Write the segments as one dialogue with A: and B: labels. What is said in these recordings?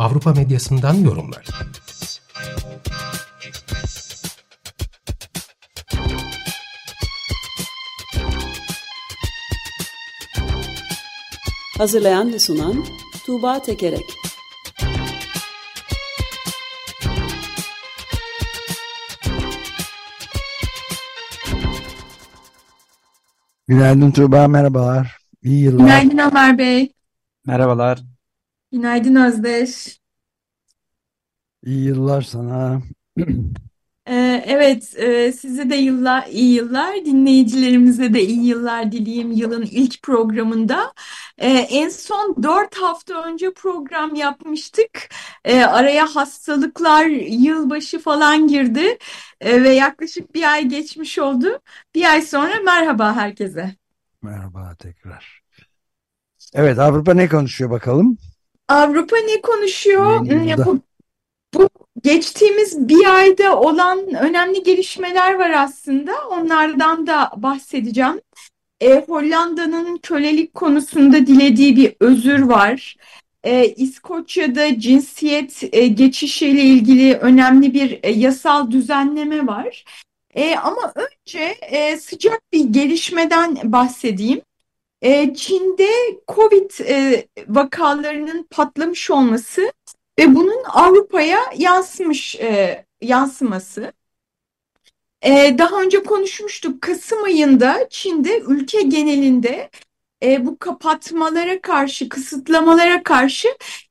A: Avrupa medyasından yorumlar.
B: Hazırlayan ve sunan Tuğba Tekerek
C: Günaydın Tuğba, merhabalar. İyi yıllar.
D: Günaydın Ömer Bey.
E: Merhabalar.
D: Günaydın Özdeş.
C: İyi yıllar sana.
D: Ee, evet, e, size de yıllar, iyi yıllar, dinleyicilerimize de iyi yıllar dileyim yılın ilk programında. Ee, en son dört hafta önce program yapmıştık. Ee, araya hastalıklar, yılbaşı falan girdi Ee, ve yaklaşık bir ay geçmiş oldu. Bir ay sonra merhaba herkese.
C: Merhaba tekrar. Evet, Avrupa ne konuşuyor bakalım?
D: Avrupa ne konuşuyor? Bu, bu geçtiğimiz bir ayda olan önemli gelişmeler var aslında. Onlardan da bahsedeceğim. E, Hollanda'nın kölelik konusunda dilediği bir özür var. E, İskoçya'da cinsiyet e, geçişiyle ilgili önemli bir e, yasal düzenleme var. E, ama önce e, sıcak bir gelişmeden bahsedeyim. E, Çin'de Covid e, vakalarının patlamış olması ve bunun Avrupa'ya yansımış e, yansıması. E, daha önce konuşmuştuk. Kasım ayında Çin'de ülke genelinde e, bu kapatmalara karşı, kısıtlamalara karşı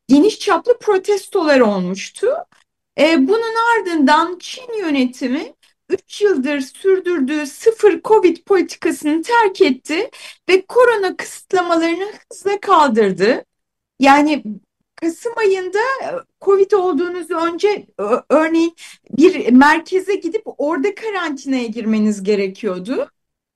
D: geniş çaplı protestolar olmuştu. Bunun ardından Çin yönetimi 3 yıldır sürdürdüğü sıfır Covid politikasını terk etti ve korona kısıtlamalarını hızla kaldırdı. Yani Kasım ayında e, Covid olduğunuz önce ö- örneğin bir merkeze gidip orada karantinaya girmeniz gerekiyordu.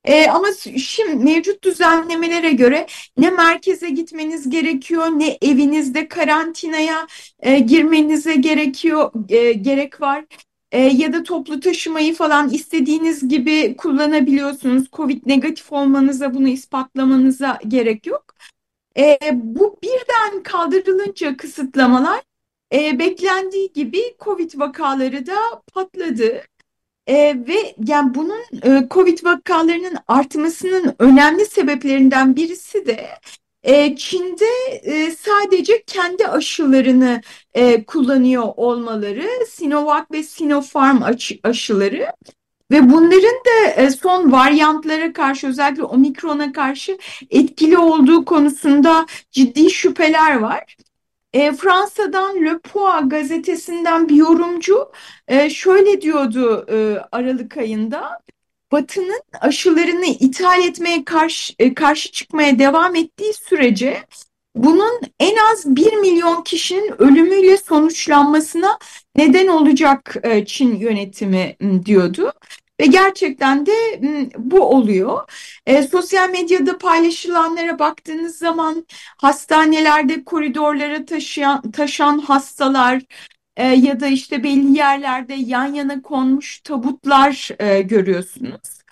D: E, ama şimdi mevcut düzenlemelere göre ne merkeze gitmeniz gerekiyor ne evinizde karantinaya e, girmenize gerekiyor e, gerek var. E, ya da toplu taşımayı falan istediğiniz gibi kullanabiliyorsunuz. Covid negatif olmanıza bunu ispatlamanıza gerek yok. E, bu birden kaldırılınca kısıtlamalar e, beklendiği gibi Covid vakaları da patladı. E, ve yani bunun e, Covid vakalarının artmasının önemli sebeplerinden birisi de Çin'de sadece kendi aşılarını kullanıyor olmaları, Sinovac ve Sinopharm aşı- aşıları. Ve bunların da son varyantlara karşı özellikle omikrona karşı etkili olduğu konusunda ciddi şüpheler var. Fransa'dan Le Point gazetesinden bir yorumcu şöyle diyordu Aralık ayında. Batı'nın aşılarını ithal etmeye karşı, e, karşı çıkmaya devam ettiği sürece bunun en az 1 milyon kişinin ölümüyle sonuçlanmasına neden olacak e, Çin yönetimi diyordu. Ve gerçekten de bu oluyor. E, sosyal medyada paylaşılanlara baktığınız zaman hastanelerde koridorlara taşıyan, taşan hastalar e, ya da işte belli yerlerde yan yana konmuş tabutlar e, görüyorsunuz.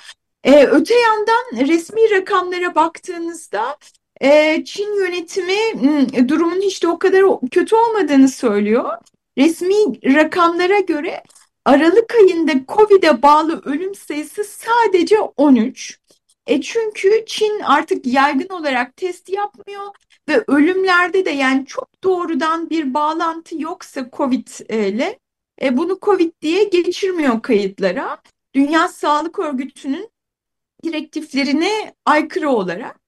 D: E, öte yandan resmi rakamlara baktığınızda e, Çin yönetimi durumun hiç de o kadar kötü olmadığını söylüyor. Resmi rakamlara göre Aralık ayında Covid'e bağlı ölüm sayısı sadece 13. E çünkü Çin artık yaygın olarak test yapmıyor ve ölümlerde de yani çok doğrudan bir bağlantı yoksa Covid ile e, bunu Covid diye geçirmiyor kayıtlara. Dünya Sağlık Örgütü'nün direktiflerine aykırı olarak.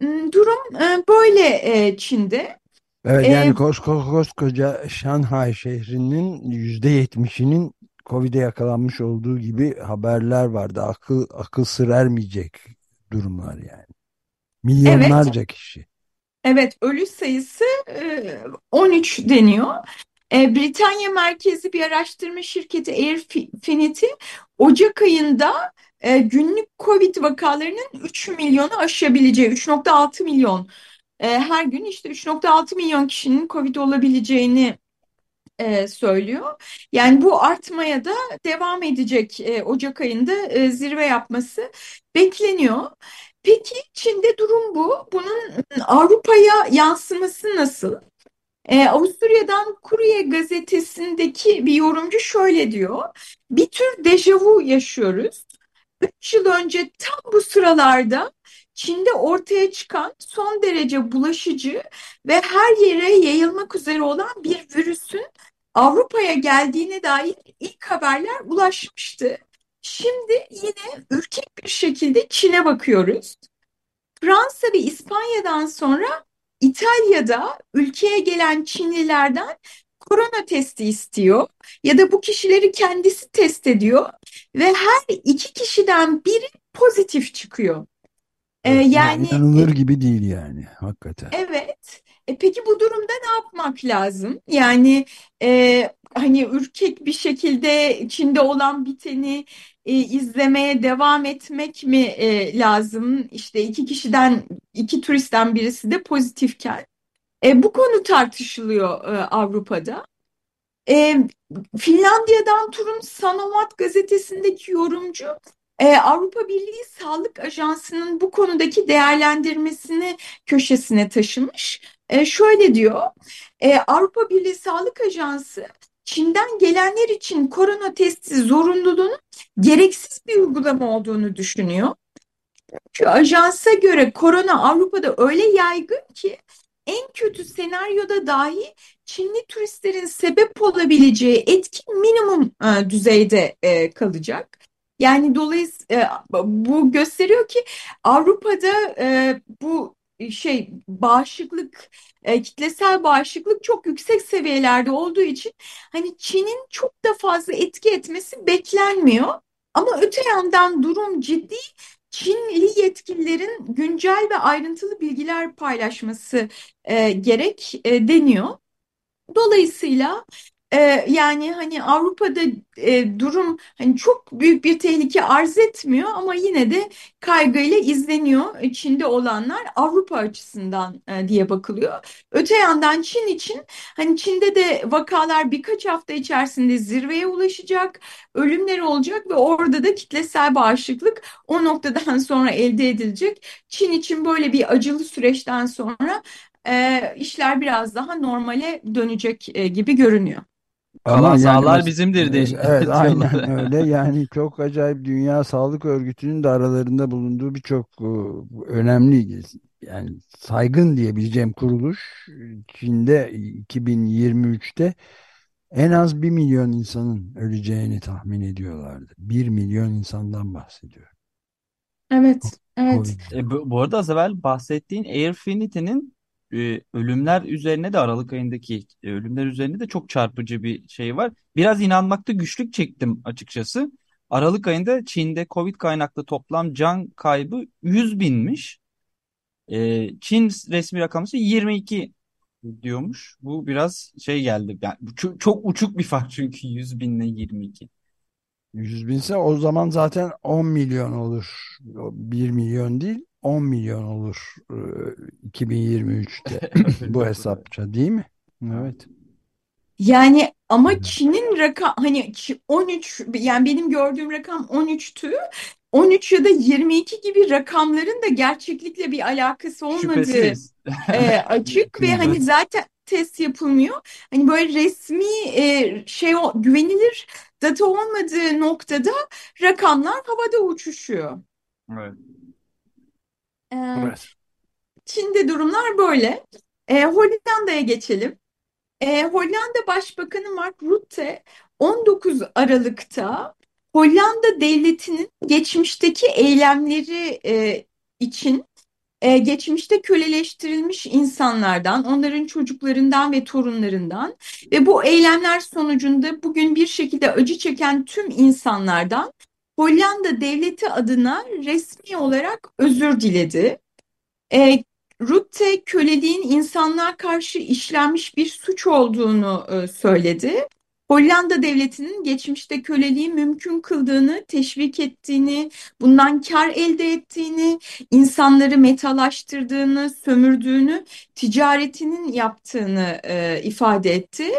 D: Hmm, Durum e, böyle e, Çin'de.
C: Evet,
D: E,
C: yani kosko- koskoca Şanghay şehrinin yüzde yetmişinin Covid'e yakalanmış olduğu gibi haberler vardı. Akıl akıl sır ermeyecek durumlar yani. Milyonlarca kişi.
D: Evet, ölü sayısı e, 13 deniyor. E, Britanya merkezi bir araştırma şirketi Airfinity Ocak ayında e, günlük Covid vakalarının 3 milyonu aşabileceği, 3.6 milyon e, her gün işte 3.6 milyon kişinin Covid olabileceğini e, söylüyor. Yani bu artmaya da devam edecek e, Ocak ayında e, zirve yapması bekleniyor. Peki Çin'de durum bu. Bunun Avrupa'ya yansıması nasıl? Ee, Avusturya'dan Courier gazetesindeki bir yorumcu şöyle diyor. Bir tür dejavu yaşıyoruz. Üç yıl önce tam bu sıralarda Çin'de ortaya çıkan son derece bulaşıcı ve her yere yayılmak üzere olan bir virüsün Avrupa'ya geldiğine dair ilk haberler ulaşmıştı. Şimdi yine ürkek bir şekilde Çin'e bakıyoruz. Fransa ve İspanya'dan sonra İtalya'da ülkeye gelen Çinlilerden korona testi istiyor ya da bu kişileri kendisi test ediyor ve her iki kişiden biri pozitif çıkıyor.
C: Ee, yani inanılır gibi değil yani hakikaten.
D: Evet. E, peki bu durumda ne yapmak lazım? Yani e, hani ürkek bir şekilde Çin'de olan biteni e, izlemeye devam etmek mi e, lazım? İşte iki kişiden, iki turistten birisi de pozitifken. E, bu konu tartışılıyor e, Avrupa'da. E, Finlandiya'dan Turun Sanomat gazetesindeki yorumcu e, Avrupa Birliği Sağlık Ajansı'nın bu konudaki değerlendirmesini köşesine taşımış. E, şöyle diyor, e, Avrupa Birliği Sağlık Ajansı Çin'den gelenler için korona testi zorunluluğunun gereksiz bir uygulama olduğunu düşünüyor. Çünkü ajansa göre korona Avrupa'da öyle yaygın ki en kötü senaryoda dahi Çinli turistlerin sebep olabileceği etki minimum e, düzeyde e, kalacak. Yani dolayısıyla e, bu gösteriyor ki Avrupa'da e, bu şey bağışıklık e, kitlesel bağışıklık çok yüksek seviyelerde olduğu için hani Çin'in çok da fazla etki etmesi beklenmiyor. Ama öte yandan durum ciddi. Çinli yetkililerin güncel ve ayrıntılı bilgiler paylaşması e, gerek e, deniyor. Dolayısıyla ee, yani hani Avrupa'da e, durum hani çok büyük bir tehlike arz etmiyor ama yine de kaygıyla izleniyor Çin'de olanlar Avrupa açısından e, diye bakılıyor. Öte yandan Çin için hani Çin'de de vakalar birkaç hafta içerisinde zirveye ulaşacak, ölümler olacak ve orada da kitlesel bağışıklık o noktadan sonra elde edilecek. Çin için böyle bir acılı süreçten sonra e, işler biraz daha normale dönecek gibi görünüyor.
E: Kalan yani sahalar bizimdir diye.
C: Evet aynen öyle yani çok acayip Dünya Sağlık Örgütü'nün de aralarında bulunduğu birçok e, önemli yani saygın diyebileceğim kuruluş Çin'de 2023'te en az bir milyon insanın öleceğini tahmin ediyorlardı. Bir milyon insandan bahsediyor.
D: Evet, evet.
E: E, bu, bu arada az evvel bahsettiğin Airfinity'nin e, ölümler üzerine de Aralık ayındaki e, ölümler üzerine de çok çarpıcı bir şey var. Biraz inanmakta güçlük çektim açıkçası. Aralık ayında Çin'de Covid kaynaklı toplam can kaybı 100 binmiş. E, Çin resmi rakamı ise 22 diyormuş. Bu biraz şey geldi. Yani çok, çok uçuk bir fark çünkü 100 binle 22.
C: 100 binse o zaman zaten 10 milyon olur. 1 milyon değil 10 milyon olur 2023'te bu hesapça değil mi? Evet.
D: Yani ama Çin'in rakam hani 13 yani benim gördüğüm rakam 13'tü. 13 ya da 22 gibi rakamların da gerçeklikle bir alakası olmadığı e, açık ve hani zaten test yapılmıyor. Hani böyle resmi e, şey o, güvenilir data olmadığı noktada rakamlar havada uçuşuyor.
E: Evet.
D: Ee, Çin'de durumlar böyle. Ee, Hollanda'ya geçelim. Ee, Hollanda Başbakanı Mark Rutte 19 Aralık'ta Hollanda devletinin geçmişteki eylemleri e, için e, geçmişte köleleştirilmiş insanlardan, onların çocuklarından ve torunlarından ve bu eylemler sonucunda bugün bir şekilde acı çeken tüm insanlardan Hollanda devleti adına resmi olarak özür diledi. E, Rutte köleliğin insanlığa karşı işlenmiş bir suç olduğunu e, söyledi. Hollanda devletinin geçmişte köleliği mümkün kıldığını, teşvik ettiğini, bundan kar elde ettiğini, insanları metalaştırdığını, sömürdüğünü, ticaretinin yaptığını e, ifade etti.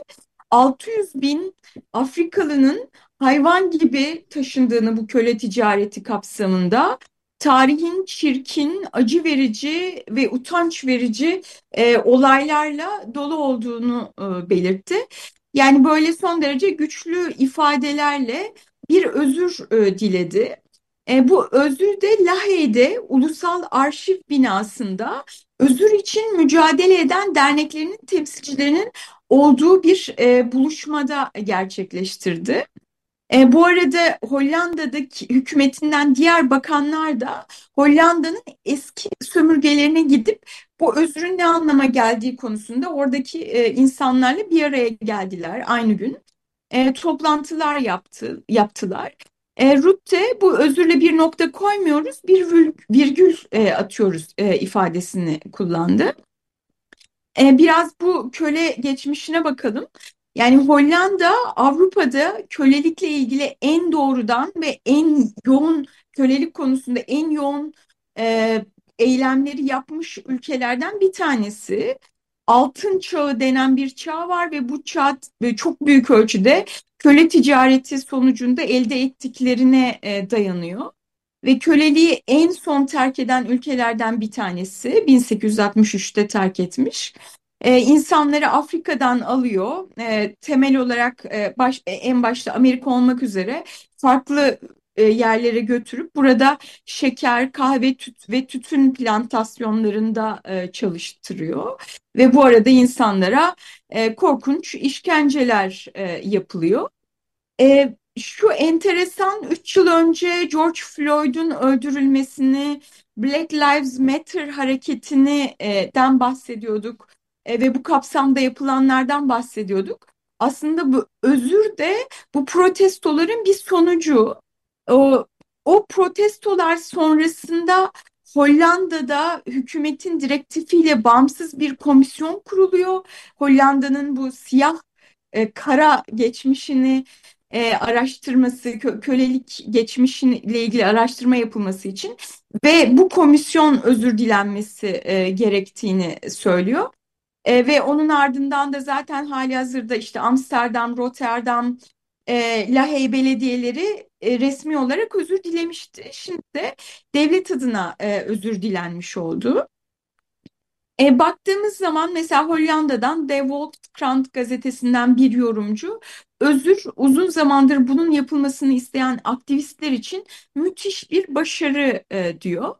D: 600 bin Afrikalının hayvan gibi taşındığını bu köle ticareti kapsamında tarihin çirkin, acı verici ve utanç verici e, olaylarla dolu olduğunu e, belirtti. Yani böyle son derece güçlü ifadelerle bir özür e, diledi. E, bu özür de Lahey'de Ulusal Arşiv binasında özür için mücadele eden derneklerinin temsilcilerinin olduğu bir e, buluşmada gerçekleştirdi. E, bu arada Hollanda'daki hükümetinden diğer bakanlar da Hollanda'nın eski sömürgelerine gidip bu özrün ne anlama geldiği konusunda oradaki e, insanlarla bir araya geldiler aynı gün. E, toplantılar yaptı, yaptılar. E, Rutte bu özürle bir nokta koymuyoruz, bir virgül e, atıyoruz e, ifadesini kullandı. E, biraz bu köle geçmişine bakalım. Yani Hollanda Avrupa'da kölelikle ilgili en doğrudan ve en yoğun kölelik konusunda en yoğun e, eylemleri yapmış ülkelerden bir tanesi. Altın çağı denen bir çağ var ve bu çağ çok büyük ölçüde köle ticareti sonucunda elde ettiklerine e, dayanıyor. Ve köleliği en son terk eden ülkelerden bir tanesi 1863'te terk etmiş e, insanları Afrika'dan alıyor. E, temel olarak e, baş, e, en başta Amerika olmak üzere farklı e, yerlere götürüp burada şeker, kahve tüt ve tütün plantasyonlarında e, çalıştırıyor. Ve bu arada insanlara korkunç işkenceler yapılıyor. Şu enteresan 3 yıl önce George Floyd'un öldürülmesini, Black Lives Matter hareketini e, den bahsediyorduk e, ve bu kapsamda yapılanlardan bahsediyorduk. Aslında bu özür de bu protestoların bir sonucu. O, o protestolar sonrasında Hollanda'da hükümetin direktifiyle bağımsız bir komisyon kuruluyor. Hollanda'nın bu siyah e, kara geçmişini e, araştırması, kö kölelik geçmişiyle ilgili araştırma yapılması için ve bu komisyon özür dilenmesi e, gerektiğini söylüyor. E, ve onun ardından da zaten hali hazırda işte Amsterdam, Rotterdam, e, Lahey belediyeleri e, resmi olarak özür dilemişti. Şimdi de devlet adına e, özür dilenmiş oldu. E, baktığımız zaman mesela Hollanda'dan De Volkskrant gazetesinden bir yorumcu özür uzun zamandır bunun yapılmasını isteyen aktivistler için müthiş bir başarı e, diyor.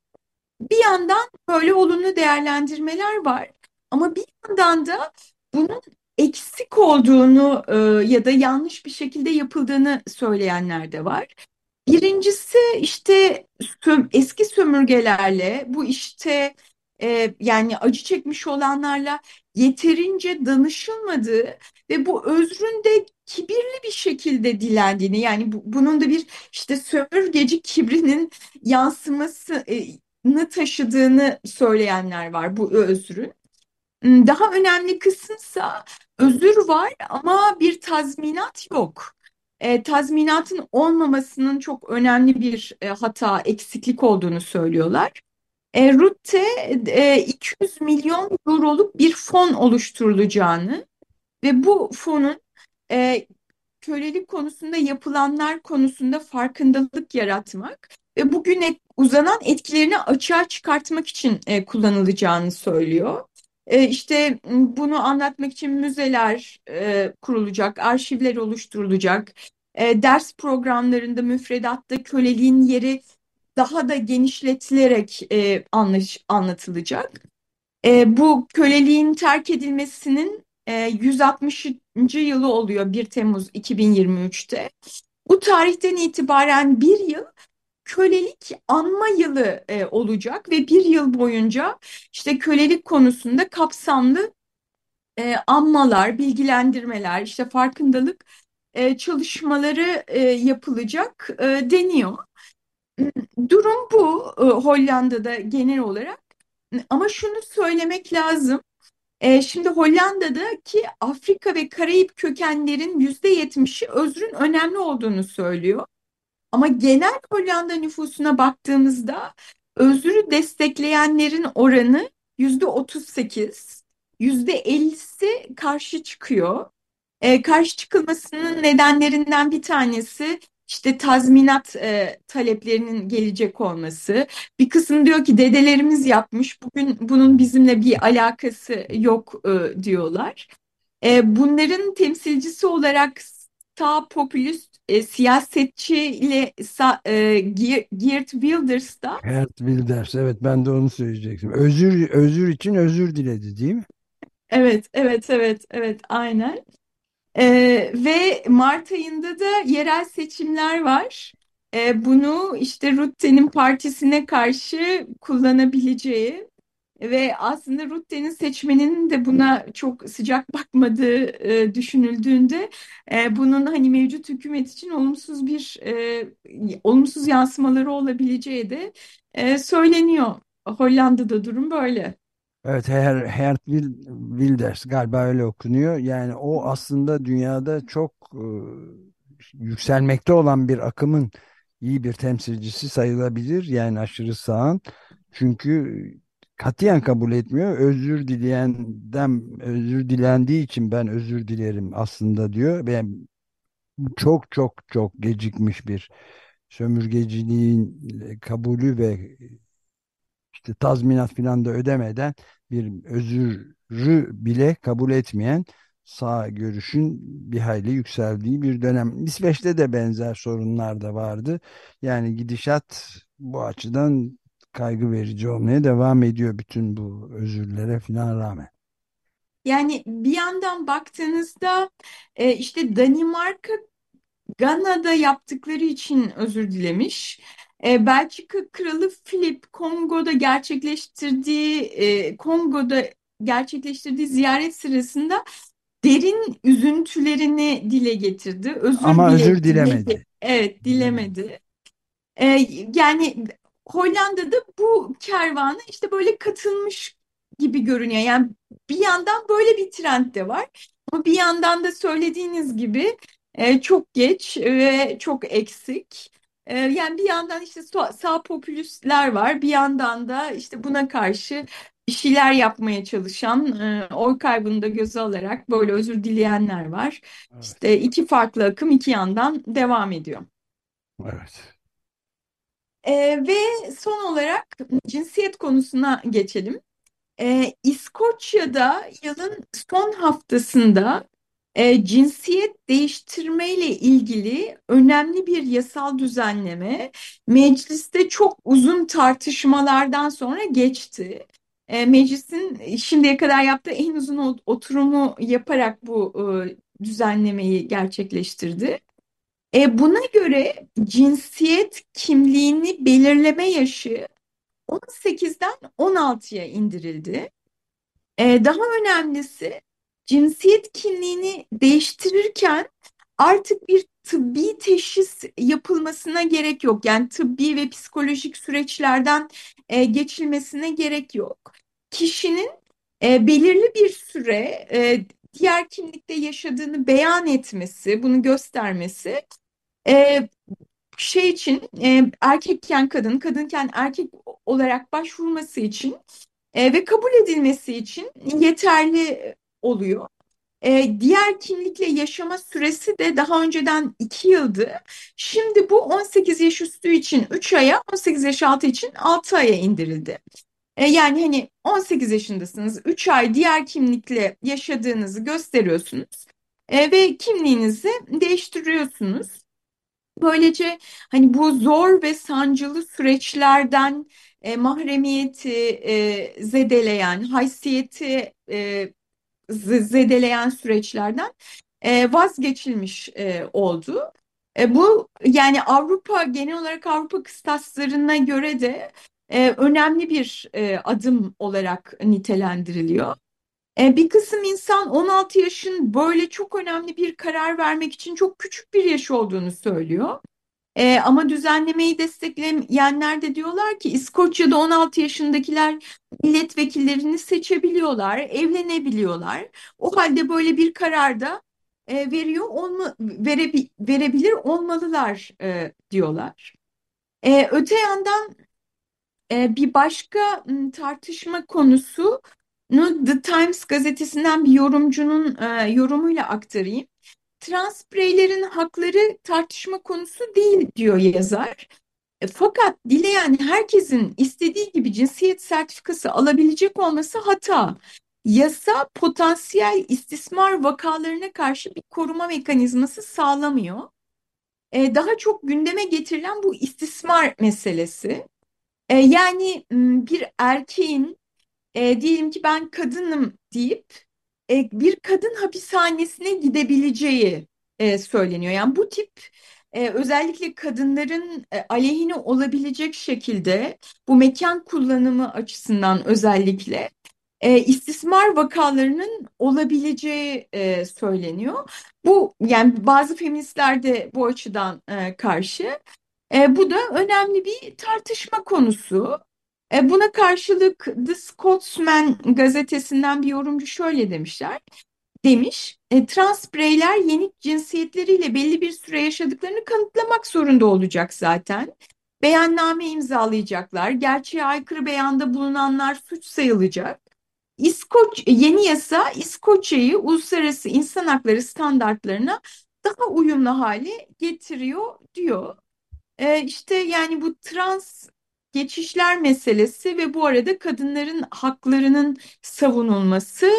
D: Bir yandan böyle olumlu değerlendirmeler var. Ama bir yandan da bunun eksik olduğunu e, ya da yanlış bir şekilde yapıldığını söyleyenler de var. Birincisi işte eski sömürgelerle bu işte e, yani acı çekmiş olanlarla yeterince danışılmadığı ve bu özrün de kibirli bir şekilde dilendiğini yani bu, bunun da bir işte sömürgeci kibrinin yansımasını taşıdığını söyleyenler var bu özrün. Daha önemli kısımsa özür var ama bir tazminat yok. E, tazminatın olmamasının çok önemli bir e, hata, eksiklik olduğunu söylüyorlar. E, Rutte e, 200 milyon euroluk bir fon oluşturulacağını ve bu fonun e, kölelik konusunda yapılanlar konusunda farkındalık yaratmak ve bugüne uzanan etkilerini açığa çıkartmak için e, kullanılacağını söylüyor. E, işte bunu anlatmak için müzeler e, kurulacak, arşivler oluşturulacak, e, ders programlarında, müfredatta köleliğin yeri daha da genişletilerek e, anlatılacak. Bu köleliğin terk edilmesinin e, 160. yılı oluyor 1 Temmuz 2023'te. Bu tarihten itibaren bir yıl kölelik anma yılı e, olacak ve bir yıl boyunca işte kölelik konusunda kapsamlı e, anmalar, bilgilendirmeler, işte farkındalık e, çalışmaları e, yapılacak e, deniyor. Durum bu e, Hollanda'da genel olarak. ama şunu söylemek lazım. E, şimdi Hollanda'daki Afrika ve Karayip kökenlerin yüzde yetmişi özrün önemli olduğunu söylüyor. Ama genel Hollanda nüfusuna baktığımızda özrü destekleyenlerin oranı yüzde otuz sekiz, yüzde ellisi karşı çıkıyor. E, karşı çıkılmasının nedenlerinden bir tanesi işte tazminat e, taleplerinin gelecek olması. Bir kısım diyor ki dedelerimiz yapmış, bugün bunun bizimle bir alakası yok e, diyorlar. E, bunların temsilcisi olarak sağ popülist e, siyasetçiyle sa, e, Geert Wilders da
C: Geert Wilders evet ben de onu söyleyecektim. Özür özür için özür diledi değil mi?
D: Evet, evet, evet, evet, aynen. Ee, ve Mart ayında da yerel seçimler var. Ee, bunu işte Rutte'nin partisine karşı kullanabileceği ve aslında Rutte'nin seçmeninin de buna çok sıcak bakmadığı e, düşünüldüğünde e, bunun hani mevcut hükümet için olumsuz bir e, olumsuz yansımaları olabileceği de e, söyleniyor. Hollanda'da durum böyle.
C: Evet, Her, Hert Wilders galiba öyle okunuyor. Yani o aslında dünyada çok e, yükselmekte olan bir akımın iyi bir temsilcisi sayılabilir. Yani aşırı sağın. Çünkü katiyen kabul etmiyor. Özür dileyenden özür dilendiği için ben özür dilerim aslında diyor. Ben çok çok çok gecikmiş bir sömürgeciliğin kabulü ve işte tazminat filan da ödemeden bir özürü bile kabul etmeyen sağ görüşün bir hayli yükseldiği bir dönem. İsveç'te de benzer sorunlar da vardı. Yani gidişat bu açıdan kaygı verici olmaya devam ediyor bütün bu özürlere filan rağmen.
D: Yani bir yandan baktığınızda e, işte Danimarka Gana'da yaptıkları için özür dilemiş. E, Belçika Kralı Philip Kongo'da gerçekleştirdiği e, Kongo'da gerçekleştirdiği ziyaret sırasında derin üzüntülerini dile getirdi. Özür
C: Ama
D: dile,
C: özür dilemedi.
D: Evet, dilemedi. E, yani Hollanda'da bu kervana işte böyle katılmış gibi görünüyor. Yani bir yandan böyle bir trend de var. Ama bir yandan da söylediğiniz gibi e, çok geç ve çok eksik. E, yani bir yandan işte sağ, popülistler var, bir yandan da işte buna karşı bir şeyler yapmaya çalışan, e, oy kaybını da göze alarak böyle özür dileyenler var.
C: Evet.
D: İşte iki farklı akım iki yandan devam ediyor.
C: Evet.
D: E, ve son olarak cinsiyet konusuna geçelim. E, İskoçya'da yılın son haftasında e, cinsiyet değiştirmeyle ilgili önemli bir yasal düzenleme mecliste çok uzun tartışmalardan sonra geçti. E, meclisin şimdiye kadar yaptığı en uzun oturumu yaparak bu e, düzenlemeyi gerçekleştirdi. E, buna göre cinsiyet kimliğini belirleme yaşı 18'den 16'ya indirildi. E, daha önemlisi cinsiyet kimliğini değiştirirken artık bir tıbbi teşhis yapılmasına gerek yok. Yani tıbbi ve psikolojik süreçlerden e, geçilmesine gerek yok. Kişinin e, belirli bir süre e, diğer kimlikte yaşadığını beyan etmesi, bunu göstermesi e, şey için e, erkekken kadın, kadınken erkek olarak başvurması için e, ve kabul edilmesi için yeterli oluyor. E, diğer kimlikle yaşama süresi de daha önceden 2 yıldı. Şimdi bu 18 yaş üstü için 3 aya, 18 yaş altı için 6 aya indirildi. E, yani hani 18 yaşındasınız, 3 ay diğer kimlikle yaşadığınızı gösteriyorsunuz e, ve kimliğinizi değiştiriyorsunuz. Böylece hani bu zor ve sancılı süreçlerden e, mahremiyeti e, zedeleyen, haysiyeti e, zedeleyen süreçlerden e, vazgeçilmiş e, oldu. E, bu yani Avrupa genel olarak Avrupa kıstaslarına göre de e, önemli bir e, adım olarak nitelendiriliyor. E, bir kısım insan 16 yaşın böyle çok önemli bir karar vermek için çok küçük bir yaş olduğunu söylüyor. E, ama düzenlemeyi destekleyenler de diyorlar ki İskoçya'da 16 yaşındakiler milletvekillerini seçebiliyorlar, evlenebiliyorlar. O halde böyle bir kararda e, veriyor olma, verebi, verebilir olmalılar e, diyorlar. E, öte yandan e, bir başka tartışma konusu The Times gazetesinden bir yorumcunun e, yorumuyla aktarayım. Trans bireylerin hakları tartışma konusu değil diyor yazar. E, fakat dileyen herkesin istediği gibi cinsiyet sertifikası alabilecek olması hata. Yasa potansiyel istismar vakalarına karşı bir koruma mekanizması sağlamıyor. E, daha çok gündeme getirilen bu istismar meselesi. E, yani bir erkeğin e, diyelim ki ben kadınım deyip e, bir kadın hapishanesine gidebileceği e, söyleniyor. Yani bu tip e, özellikle kadınların e, aleyhine olabilecek şekilde bu mekan kullanımı açısından özellikle e, istismar vakalarının olabileceği e, söyleniyor. Bu yani bazı feministler de bu açıdan e, karşı. E, bu da önemli bir tartışma konusu. E, buna karşılık The Scotsman gazetesinden bir yorumcu şöyle demişler. Demiş, e, trans bireyler yenik cinsiyetleriyle belli bir süre yaşadıklarını kanıtlamak zorunda olacak zaten. Beyanname imzalayacaklar, gerçeğe aykırı beyanda bulunanlar suç sayılacak. İskoç, yeni yasa İskoçya'yı uluslararası insan hakları standartlarına daha uyumlu hale getiriyor diyor. E, işte yani bu trans geçişler meselesi ve bu arada kadınların haklarının savunulması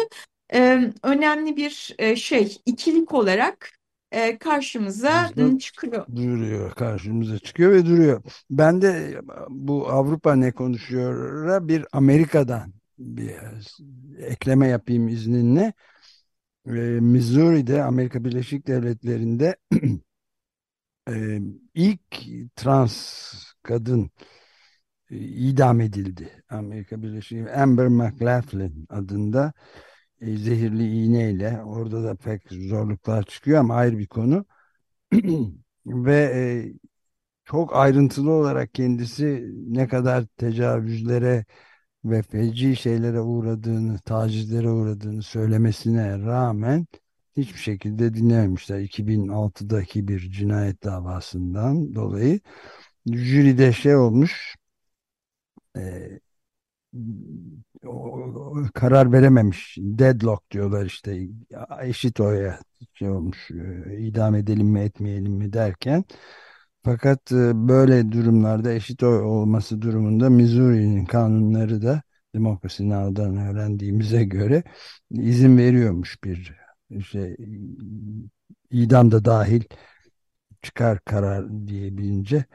D: e, önemli bir e, şey, ikilik olarak e, karşımıza
C: Bizde
D: çıkıyor.
C: duruyor, karşımıza çıkıyor ve duruyor. Ben de bu Avrupa ne konuşuyor'a bir Amerika'dan bir ekleme yapayım izninle. E, Missouri'de Amerika Birleşik Devletleri'nde e, ilk trans kadın e, idam edildi. Amerika Birleşik Amber McLaughlin adında e, zehirli iğneyle orada da pek zorluklar çıkıyor ama ayrı bir konu. Ve e, çok ayrıntılı olarak kendisi ne kadar tecavüzlere ve feci şeylere uğradığını, tacizlere uğradığını söylemesine rağmen hiçbir şekilde dinlememişler. 2006'daki bir cinayet davasından dolayı jüride şey olmuş e, o, karar verememiş. Deadlock diyorlar işte. Eşit oya şey olmuş e, idam edelim mi etmeyelim mi derken. Fakat e, böyle durumlarda eşit oy olması durumunda Missouri'nin kanunları da Demokrasi Now'dan öğrendiğimize göre izin veriyormuş bir şey idam da dahil çıkar karar diyebilince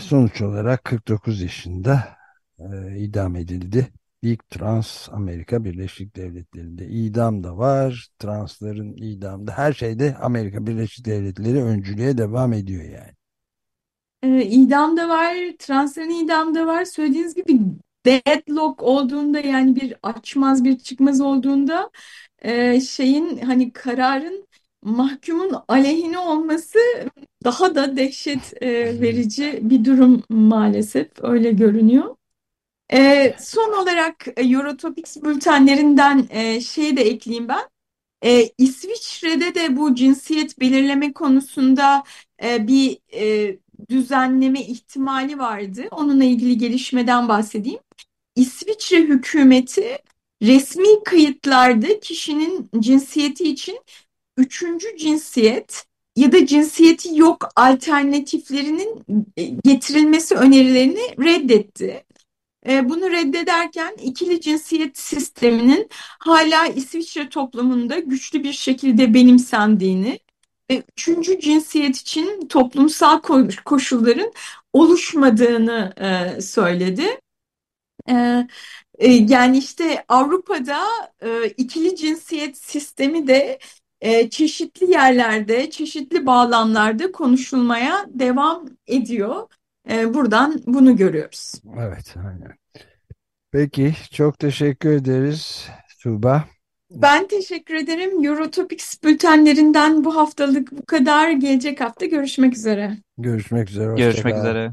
C: sonuç olarak 49 yaşında e, idam edildi. İlk trans Amerika Birleşik Devletleri'nde idam da var. Transların idamı da her şeyde Amerika Birleşik Devletleri öncülüğe devam ediyor yani.
D: E, idam da var, transların idam da var. Söylediğiniz gibi deadlock olduğunda yani bir açmaz bir çıkmaz olduğunda e, şeyin hani kararın mahkumun aleyhine olması daha da dehşet e, verici bir durum maalesef öyle görünüyor. E, son olarak e, Eurotopics bültenlerinden e, şey de ekleyeyim ben. E, İsviçre'de de bu cinsiyet belirleme konusunda e, bir e, düzenleme ihtimali vardı. Onunla ilgili gelişmeden bahsedeyim. İsviçre hükümeti resmi kayıtlarda kişinin cinsiyeti için üçüncü cinsiyet ya da cinsiyeti yok alternatiflerinin e, getirilmesi önerilerini reddetti. E, bunu reddederken ikili cinsiyet sisteminin hala İsviçre toplumunda güçlü bir şekilde benimsendiğini üçüncü cinsiyet için toplumsal koşulların oluşmadığını e, söyledi. Yani işte Avrupa'da ikili cinsiyet sistemi de çeşitli yerlerde, çeşitli bağlamlarda konuşulmaya devam ediyor. Buradan bunu görüyoruz.
C: Evet, aynen. Peki, çok teşekkür ederiz Tuğba.
D: Ben teşekkür ederim. Eurotopics bültenlerinden bu haftalık bu kadar. Gelecek hafta görüşmek üzere.
C: Görüşmek üzere. hoşça
E: Görüşmek
C: kal.
E: üzere.